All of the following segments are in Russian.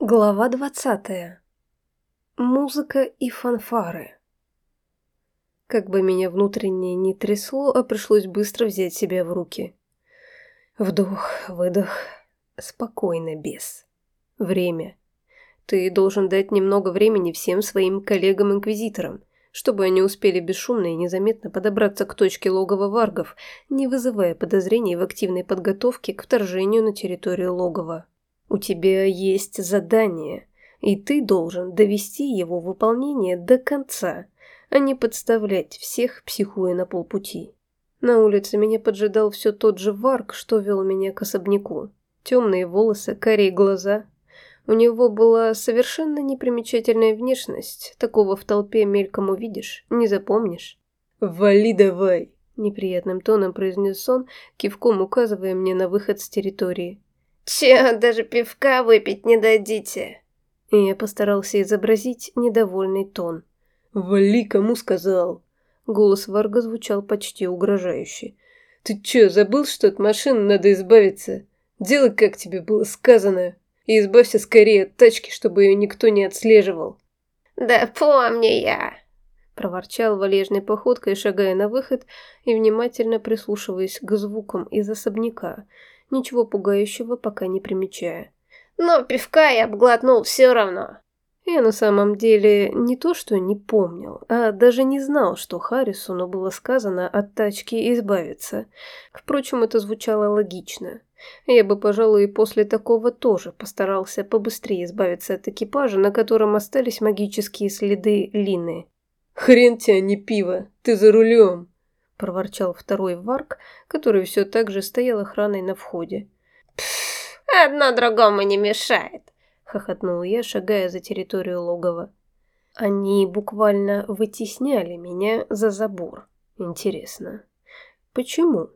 Глава двадцатая. Музыка и фанфары. Как бы меня внутренне не трясло, а пришлось быстро взять себя в руки. Вдох, выдох. Спокойно, без. Время. Ты должен дать немного времени всем своим коллегам-инквизиторам, чтобы они успели бесшумно и незаметно подобраться к точке логова варгов, не вызывая подозрений в активной подготовке к вторжению на территорию логова. У тебя есть задание, и ты должен довести его выполнение до конца, а не подставлять всех, психуя на полпути. На улице меня поджидал все тот же Варк, что вел меня к особняку. Темные волосы, карие глаза. У него была совершенно непримечательная внешность. Такого в толпе мельком увидишь, не запомнишь. «Вали давай!» – неприятным тоном произнес он, кивком указывая мне на выход с территории. «Че, даже пивка выпить не дадите?» И я постарался изобразить недовольный тон. «Вали, кому сказал?» Голос Варга звучал почти угрожающе. «Ты чё, забыл, что от машины надо избавиться? Делай, как тебе было сказано, и избавься скорее от тачки, чтобы ее никто не отслеживал». «Да помню я!» проворчал валежной походкой, шагая на выход и внимательно прислушиваясь к звукам из особняка, ничего пугающего пока не примечая. «Но пивка я обглотнул все равно». Я на самом деле не то что не помнил, а даже не знал, что Харрисону было сказано от тачки избавиться. Впрочем, это звучало логично. Я бы, пожалуй, и после такого тоже постарался побыстрее избавиться от экипажа, на котором остались магические следы Лины. «Хрен тебе, не пиво! Ты за рулем!» Проворчал второй варк, который все так же стоял охраной на входе. «Пф, одно другому не мешает», — хохотнул я, шагая за территорию логова. Они буквально вытесняли меня за забор. Интересно, почему?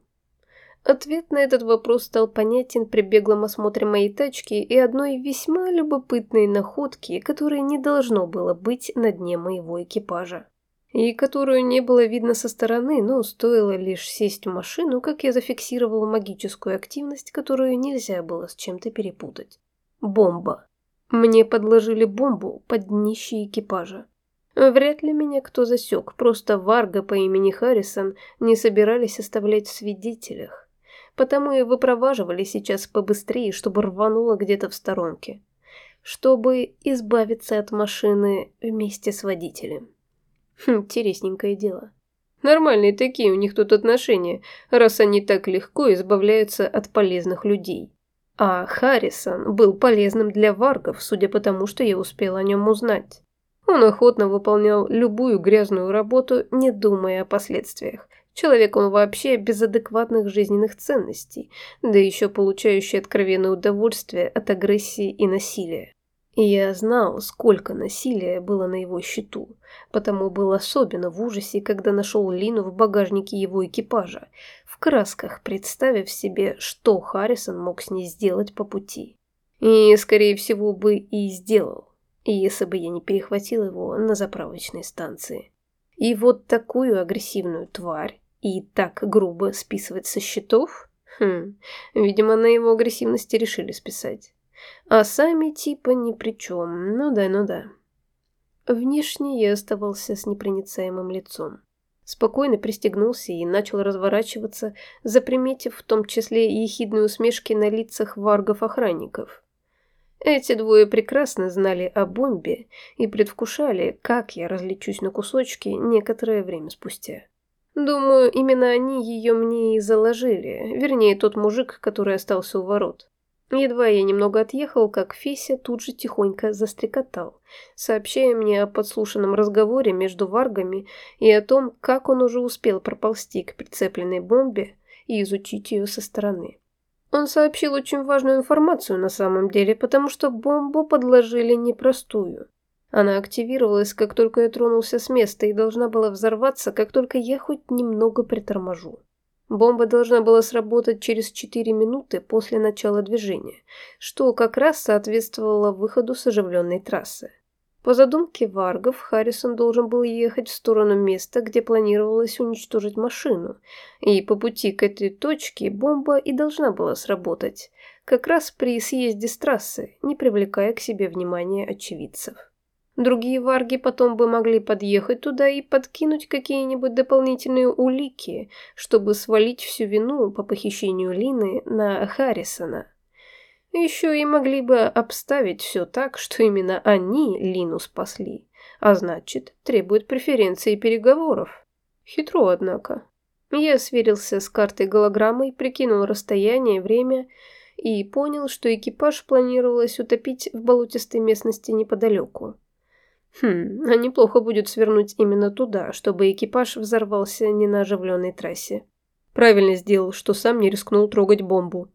Ответ на этот вопрос стал понятен при беглом осмотре моей тачки и одной весьма любопытной находки, которой не должно было быть на дне моего экипажа и которую не было видно со стороны, но стоило лишь сесть в машину, как я зафиксировал магическую активность, которую нельзя было с чем-то перепутать. Бомба. Мне подложили бомбу под днище экипажа. Вряд ли меня кто засек, просто Варга по имени Харрисон не собирались оставлять в свидетелях. Потому и выпроваживали сейчас побыстрее, чтобы рвануло где-то в сторонке. Чтобы избавиться от машины вместе с водителем. Хм, интересненькое дело. Нормальные такие у них тут отношения, раз они так легко избавляются от полезных людей. А Харрисон был полезным для варгов, судя по тому, что я успел о нем узнать. Он охотно выполнял любую грязную работу, не думая о последствиях. Человек он вообще без адекватных жизненных ценностей, да еще получающий откровенное удовольствие от агрессии и насилия. И я знал, сколько насилия было на его счету, потому был особенно в ужасе, когда нашел Лину в багажнике его экипажа, в красках представив себе, что Харрисон мог с ней сделать по пути. И, скорее всего, бы и сделал, если бы я не перехватил его на заправочной станции. И вот такую агрессивную тварь и так грубо списывать со счетов? Хм, видимо, на его агрессивности решили списать. А сами типа ни при чем. Ну да, ну да. Внешне я оставался с непроницаемым лицом. Спокойно пристегнулся и начал разворачиваться, заприметив в том числе и ехидные усмешки на лицах варгов-охранников. Эти двое прекрасно знали о бомбе и предвкушали, как я различусь на кусочки некоторое время спустя. Думаю, именно они ее мне и заложили, вернее, тот мужик, который остался у ворот. Едва я немного отъехал, как Феся тут же тихонько застрекотал, сообщая мне о подслушанном разговоре между варгами и о том, как он уже успел проползти к прицепленной бомбе и изучить ее со стороны. Он сообщил очень важную информацию на самом деле, потому что бомбу подложили непростую. Она активировалась, как только я тронулся с места, и должна была взорваться, как только я хоть немного приторможу. Бомба должна была сработать через 4 минуты после начала движения, что как раз соответствовало выходу с оживленной трассы. По задумке Варгов, Харрисон должен был ехать в сторону места, где планировалось уничтожить машину, и по пути к этой точке бомба и должна была сработать, как раз при съезде с трассы, не привлекая к себе внимания очевидцев. Другие варги потом бы могли подъехать туда и подкинуть какие-нибудь дополнительные улики, чтобы свалить всю вину по похищению Лины на Харрисона. Еще и могли бы обставить все так, что именно они Лину спасли, а значит, требуют преференции переговоров. Хитро, однако. Я сверился с картой голограммой, прикинул расстояние, время и понял, что экипаж планировалось утопить в болотистой местности неподалеку. Хм, а неплохо будет свернуть именно туда, чтобы экипаж взорвался не на оживленной трассе. Правильно сделал, что сам не рискнул трогать бомбу.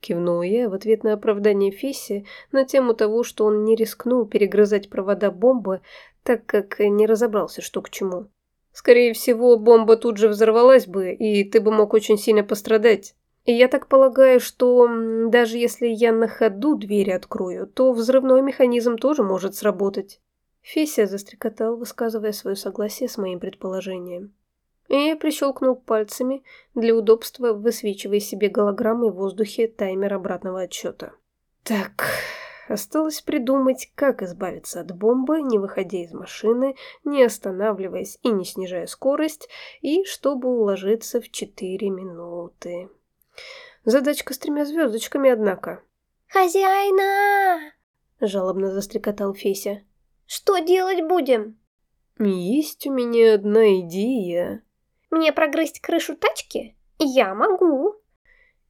Кивнул я в ответ на оправдание Фесси на тему того, что он не рискнул перегрызать провода бомбы, так как не разобрался, что к чему. Скорее всего, бомба тут же взорвалась бы, и ты бы мог очень сильно пострадать. И я так полагаю, что даже если я на ходу двери открою, то взрывной механизм тоже может сработать. Феся застрекотал, высказывая свое согласие с моим предположением. И я прищелкнул пальцами, для удобства высвечивая себе голограммой в воздухе таймер обратного отсчета. Так, осталось придумать, как избавиться от бомбы, не выходя из машины, не останавливаясь и не снижая скорость, и чтобы уложиться в четыре минуты. Задачка с тремя звездочками, однако. «Хозяина!» – жалобно застрекотал Феся. Что делать будем? Есть у меня одна идея. Мне прогрызть крышу тачки? Я могу.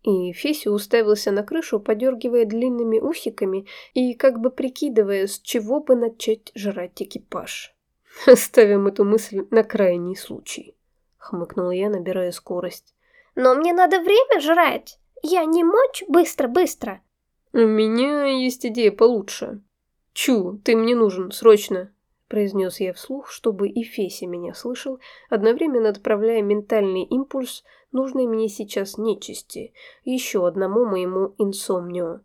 И Феся уставился на крышу, подергивая длинными усиками и как бы прикидывая, с чего бы начать жрать экипаж. «Оставим эту мысль на крайний случай», — хмыкнул я, набирая скорость. «Но мне надо время жрать. Я не мочь быстро-быстро». «У меня есть идея получше», «Чу, ты мне нужен, срочно!» произнес я вслух, чтобы и Феся меня слышал, одновременно отправляя ментальный импульс нужной мне сейчас нечисти, еще одному моему инсомнио.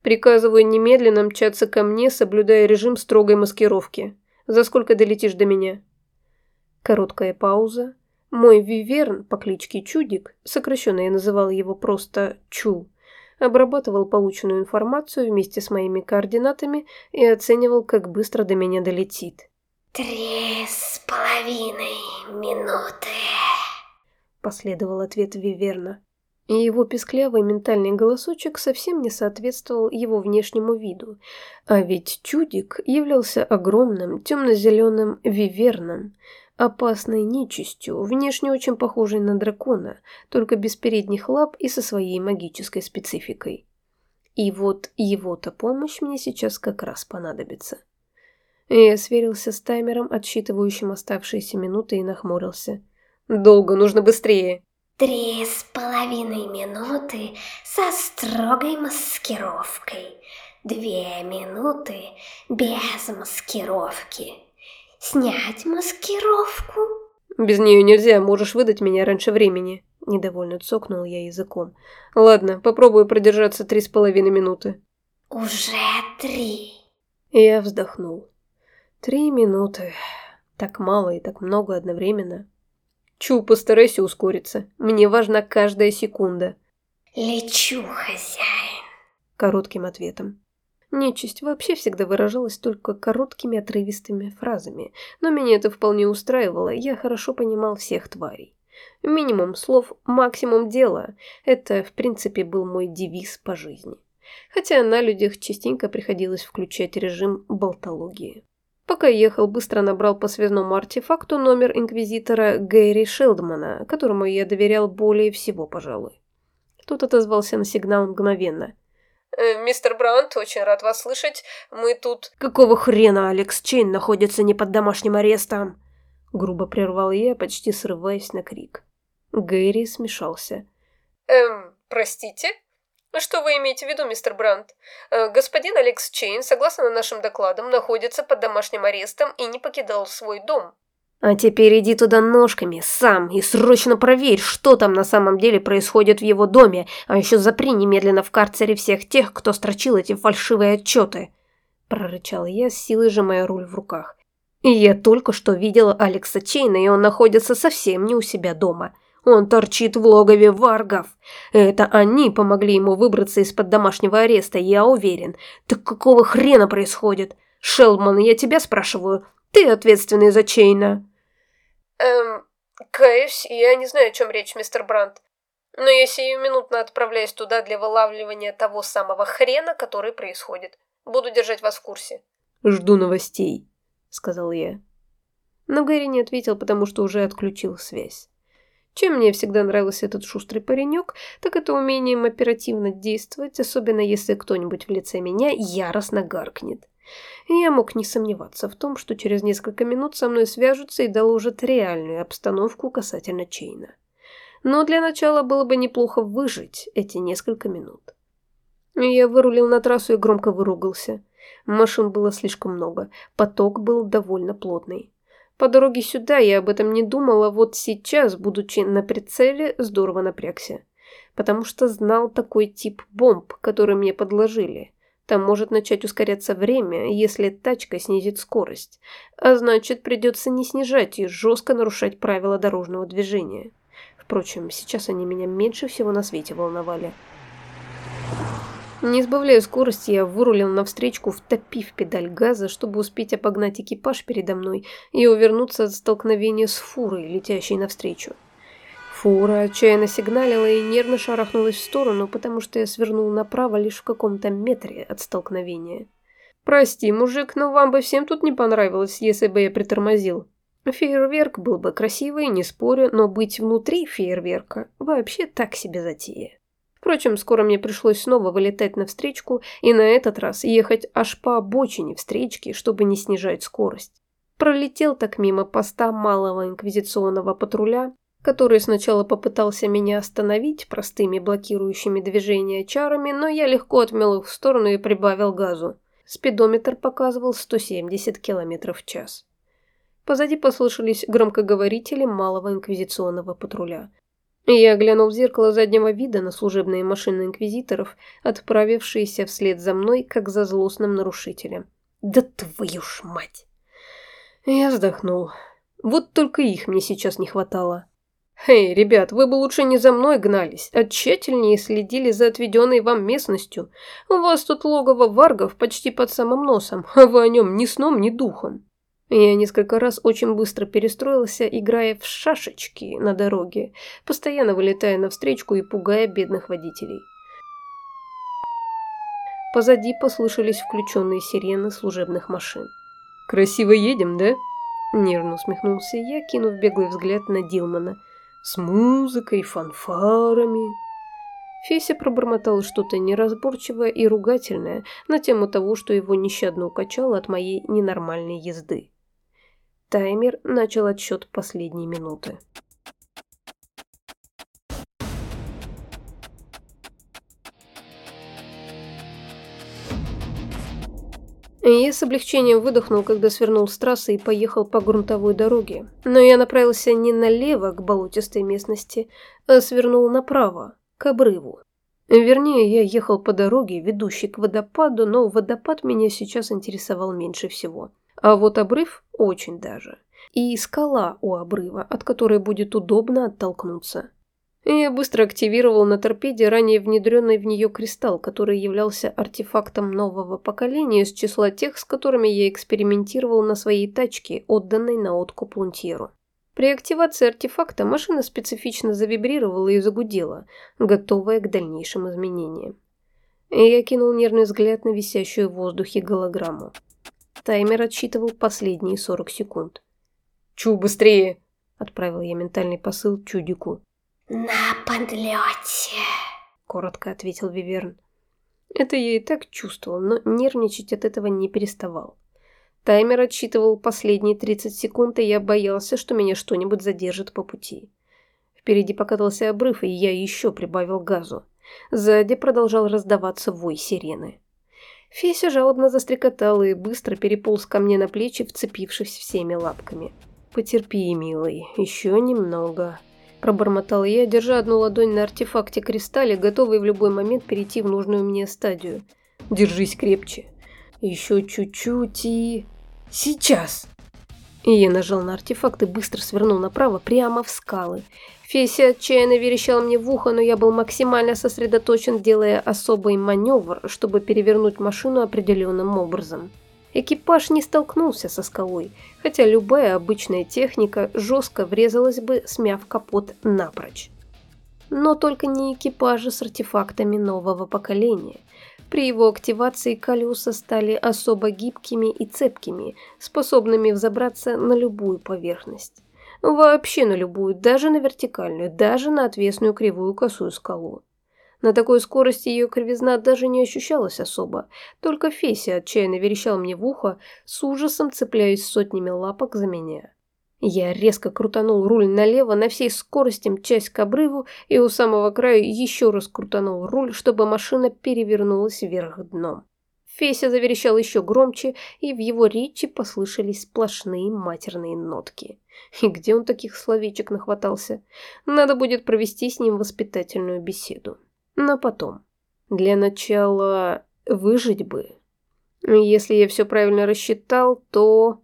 Приказываю немедленно мчаться ко мне, соблюдая режим строгой маскировки. За сколько долетишь до меня? Короткая пауза. Мой виверн по кличке Чудик, сокращенно я называл его просто Чу, обрабатывал полученную информацию вместе с моими координатами и оценивал, как быстро до меня долетит. «Три с половиной минуты», — последовал ответ Виверна. И его песклявый ментальный голосочек совсем не соответствовал его внешнему виду. А ведь чудик являлся огромным темно-зеленым виверном, опасной нечистью, внешне очень похожей на дракона, только без передних лап и со своей магической спецификой. И вот его-то помощь мне сейчас как раз понадобится. Я сверился с таймером, отсчитывающим оставшиеся минуты, и нахмурился. «Долго, нужно быстрее!» «Три с половиной минуты со строгой маскировкой. Две минуты без маскировки», снять маскировку?» «Без нее нельзя, можешь выдать меня раньше времени», – недовольно цокнул я языком. «Ладно, попробую продержаться три с половиной минуты». «Уже три». Я вздохнул. «Три минуты. Так мало и так много одновременно». «Чу, постарайся ускориться. Мне важна каждая секунда». «Лечу, хозяин», – коротким ответом. Нечисть вообще всегда выражалась только короткими отрывистыми фразами, но меня это вполне устраивало, я хорошо понимал всех тварей. Минимум слов, максимум дела – это, в принципе, был мой девиз по жизни. Хотя на людях частенько приходилось включать режим болтологии. Пока ехал, быстро набрал по связному артефакту номер инквизитора Гэри Шелдмана, которому я доверял более всего, пожалуй. Тот отозвался на сигнал мгновенно – «Мистер Брант, очень рад вас слышать. Мы тут...» «Какого хрена Алекс Чейн находится не под домашним арестом?» Грубо прервал я, почти срываясь на крик. Гэри смешался. «Эм, простите? Что вы имеете в виду, мистер Брант? Э, господин Алекс Чейн, согласно нашим докладам, находится под домашним арестом и не покидал свой дом». А теперь иди туда ножками, сам, и срочно проверь, что там на самом деле происходит в его доме, а еще запри немедленно в карцере всех тех, кто строчил эти фальшивые отчеты. Прорычал я, с силой сжимая руль в руках. И я только что видел Алекса Чейна, и он находится совсем не у себя дома. Он торчит в логове варгов. Это они помогли ему выбраться из-под домашнего ареста, я уверен. Так какого хрена происходит? Шелман, я тебя спрашиваю. Ты ответственный за Чейна. Эм, каюсь, я не знаю, о чем речь, мистер Брандт. Но я сиюминутно отправляюсь туда для вылавливания того самого хрена, который происходит. Буду держать вас в курсе. Жду новостей, сказал я. Но Гэри не ответил, потому что уже отключил связь. Чем мне всегда нравился этот шустрый паренек, так это умением оперативно действовать, особенно если кто-нибудь в лице меня яростно гаркнет. Я мог не сомневаться в том, что через несколько минут со мной свяжутся и доложат реальную обстановку касательно Чейна. Но для начала было бы неплохо выжить эти несколько минут. Я вырулил на трассу и громко выругался. Машин было слишком много, поток был довольно плотный. По дороге сюда я об этом не думала, вот сейчас, будучи на прицеле, здорово напрягся. Потому что знал такой тип бомб, который мне подложили. Там может начать ускоряться время, если тачка снизит скорость. А значит, придется не снижать и жестко нарушать правила дорожного движения. Впрочем, сейчас они меня меньше всего на свете волновали. Не избавляя скорости, я вырулил навстречку, втопив педаль газа, чтобы успеть обогнать экипаж передо мной и увернуться от столкновения с фурой, летящей навстречу. Фура отчаянно сигналила и нервно шарахнулась в сторону, потому что я свернул направо лишь в каком-то метре от столкновения. «Прости, мужик, но вам бы всем тут не понравилось, если бы я притормозил», Фейерверк был бы красивый, не спорю, но быть внутри фейерверка вообще так себе затея. Впрочем, скоро мне пришлось снова вылетать на встречку и на этот раз ехать аж по обочине встречки, чтобы не снижать скорость. Пролетел так мимо поста малого инквизиционного патруля, который сначала попытался меня остановить простыми блокирующими движения чарами, но я легко отмел их в сторону и прибавил газу. Спидометр показывал 170 км в час. Позади послышались громкоговорители малого инквизиционного патруля. Я глянул в зеркало заднего вида на служебные машины инквизиторов, отправившиеся вслед за мной, как за злостным нарушителем. Да твою ж мать! Я вздохнул. Вот только их мне сейчас не хватало. «Эй, ребят, вы бы лучше не за мной гнались, а тщательнее следили за отведенной вам местностью. У вас тут логово варгов почти под самым носом, а вы о нем ни сном, ни духом». Я несколько раз очень быстро перестроился, играя в шашечки на дороге, постоянно вылетая навстречу и пугая бедных водителей. Позади послышались включенные сирены служебных машин. «Красиво едем, да?» Нервно усмехнулся я, кинув беглый взгляд на Дилмана. «С музыкой, фанфарами...» Феся пробормотал что-то неразборчивое и ругательное на тему того, что его нещадно укачало от моей ненормальной езды. Таймер начал отсчет последней минуты. Я с облегчением выдохнул, когда свернул с трассы и поехал по грунтовой дороге. Но я направился не налево к болотистой местности, а свернул направо, к обрыву. Вернее, я ехал по дороге, ведущей к водопаду, но водопад меня сейчас интересовал меньше всего. А вот обрыв очень даже. И скала у обрыва, от которой будет удобно оттолкнуться. Я быстро активировал на торпеде ранее внедренный в нее кристалл, который являлся артефактом нового поколения из числа тех, с которыми я экспериментировал на своей тачке, отданной на откуп Лунтьеру. При активации артефакта машина специфично завибрировала и загудела, готовая к дальнейшим изменениям. Я кинул нервный взгляд на висящую в воздухе голограмму. Таймер отсчитывал последние 40 секунд. «Чу, быстрее!» – отправил я ментальный посыл чудику. «На подлете!» – коротко ответил Виверн. Это я и так чувствовал, но нервничать от этого не переставал. Таймер отсчитывал последние 30 секунд, и я боялся, что меня что-нибудь задержит по пути. Впереди покатался обрыв, и я еще прибавил газу. Сзади продолжал раздаваться вой сирены. Феся жалобно застрекотала и быстро переполз ко мне на плечи, вцепившись всеми лапками. «Потерпи, милый, еще немного», – пробормотал я, держа одну ладонь на артефакте кристалле, готовый в любой момент перейти в нужную мне стадию. «Держись крепче. Еще чуть-чуть и...» «Сейчас!» И я нажал на артефакт и быстро свернул направо, прямо в скалы. Феси отчаянно верещал мне в ухо, но я был максимально сосредоточен, делая особый маневр, чтобы перевернуть машину определенным образом. Экипаж не столкнулся со скалой, хотя любая обычная техника жестко врезалась бы, смяв капот напрочь. Но только не экипажи с артефактами нового поколения. При его активации колеса стали особо гибкими и цепкими, способными взобраться на любую поверхность. Вообще на любую, даже на вертикальную, даже на отвесную кривую косую скалу. На такой скорости ее кривизна даже не ощущалась особо, только Феси отчаянно верещал мне в ухо, с ужасом цепляясь сотнями лапок за меня. Я резко крутанул руль налево на всей скорости мчась к обрыву и у самого края еще раз крутанул руль, чтобы машина перевернулась вверх дном. Феся заверещал еще громче, и в его речи послышались сплошные матерные нотки. И где он таких словечек нахватался? Надо будет провести с ним воспитательную беседу но потом. Для начала выжить бы. Если я все правильно рассчитал, то...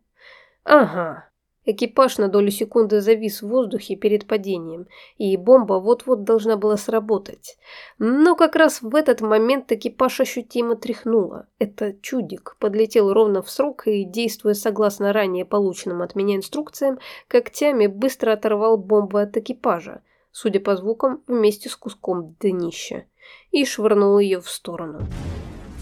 Ага. Экипаж на долю секунды завис в воздухе перед падением, и бомба вот-вот должна была сработать. Но как раз в этот момент экипаж ощутимо тряхнуло. Это чудик подлетел ровно в срок и, действуя согласно ранее полученным от меня инструкциям, когтями быстро оторвал бомбу от экипажа, судя по звукам, вместе с куском днища, и швырнул ее в сторону.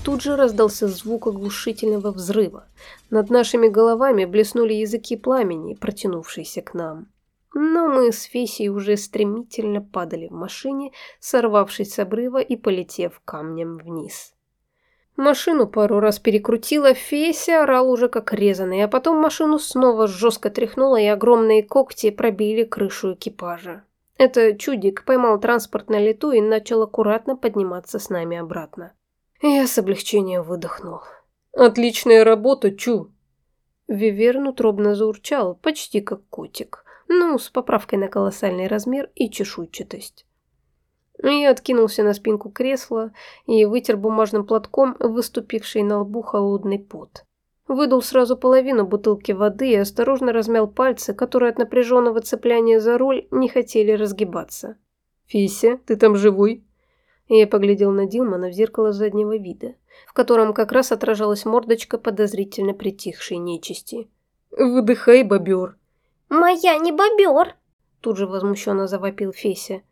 Тут же раздался звук оглушительного взрыва. Над нашими головами блеснули языки пламени, протянувшиеся к нам. Но мы с Фесей уже стремительно падали в машине, сорвавшись с обрыва и полетев камнем вниз. Машину пару раз перекрутила, Феся орал уже как резаный, а потом машину снова жестко тряхнуло, и огромные когти пробили крышу экипажа. Это чудик поймал транспорт на лету и начал аккуратно подниматься с нами обратно. Я с облегчением выдохнул. «Отличная работа, Чу!» Виверн утробно заурчал, почти как котик, ну, с поправкой на колоссальный размер и чешуйчатость. Я откинулся на спинку кресла и вытер бумажным платком выступивший на лбу холодный пот. Выдул сразу половину бутылки воды и осторожно размял пальцы, которые от напряженного цепляния за руль не хотели разгибаться. «Фися, ты там живой?» Я поглядел на Дилмана в зеркало заднего вида, в котором как раз отражалась мордочка подозрительно притихшей нечисти. «Выдыхай, бобер!» «Моя не бобер!» Тут же возмущенно завопил Феся.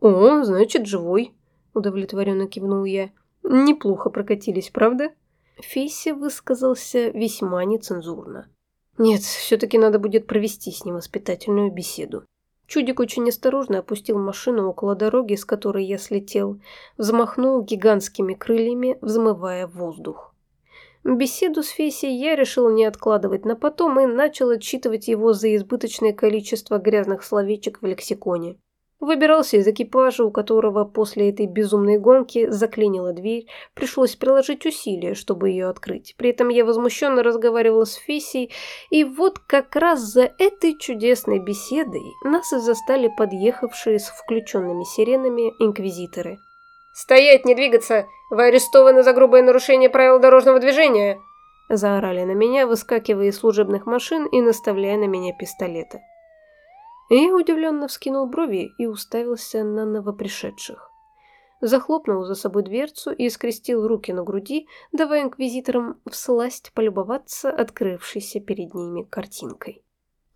«О, значит, живой!» Удовлетворенно кивнул я. «Неплохо прокатились, правда?» Фейси высказался весьма нецензурно. Нет, все-таки надо будет провести с ним воспитательную беседу. Чудик очень осторожно опустил машину около дороги, с которой я слетел, взмахнул гигантскими крыльями, взмывая воздух. Беседу с Фесей я решил не откладывать на потом и начал отчитывать его за избыточное количество грязных словечек в лексиконе. Выбирался из экипажа, у которого после этой безумной гонки заклинила дверь, пришлось приложить усилия, чтобы ее открыть. При этом я возмущенно разговаривала с Фесей, и вот как раз за этой чудесной беседой нас и застали подъехавшие с включенными сиренами инквизиторы. «Стоять, не двигаться! Вы арестованы за грубое нарушение правил дорожного движения!» Заорали на меня, выскакивая из служебных машин и наставляя на меня пистолеты. Я удивленно вскинул брови и уставился на новопришедших. Захлопнул за собой дверцу и скрестил руки на груди, давая инквизиторам всласть полюбоваться открывшейся перед ними картинкой.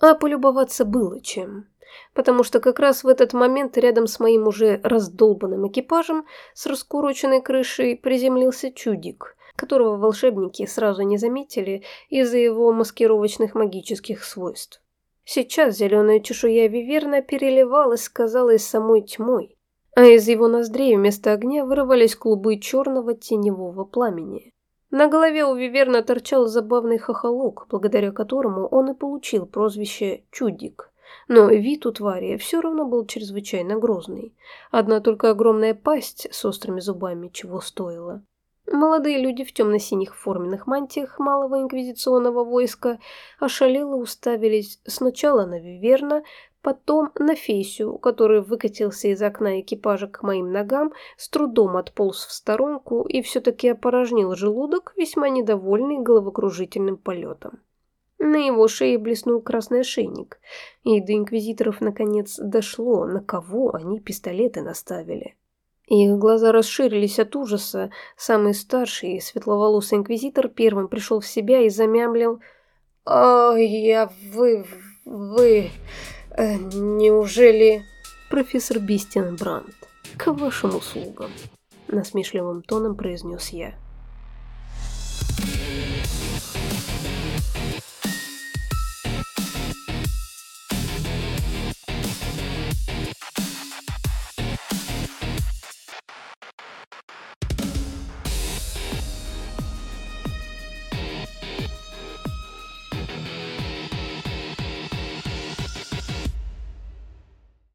А полюбоваться было чем. Потому что как раз в этот момент рядом с моим уже раздолбанным экипажем с раскуроченной крышей приземлился чудик, которого волшебники сразу не заметили из-за его маскировочных магических свойств. Сейчас зеленая чешуя Виверна переливалась, казалось, самой тьмой, а из его ноздрей вместо огня вырывались клубы черного теневого пламени. На голове у Виверна торчал забавный хохолок, благодаря которому он и получил прозвище «Чудик». Но вид у твари все равно был чрезвычайно грозный. Одна только огромная пасть с острыми зубами чего стоила. Молодые люди в темно-синих форменных мантиях малого инквизиционного войска ошалело уставились сначала на Виверна, потом на Фесю, который выкатился из окна экипажа к моим ногам, с трудом отполз в сторонку и все-таки опорожнил желудок, весьма недовольный головокружительным полетом. На его шее блеснул красный ошейник, и до инквизиторов наконец дошло, на кого они пистолеты наставили. Их глаза расширились от ужаса. Самый старший, светловолосый инквизитор, первым пришел в себя и замямлил «А, я... вы... вы... Э, неужели...» «Профессор Бистин Брандт, к вашим услугам», — насмешливым тоном произнес я.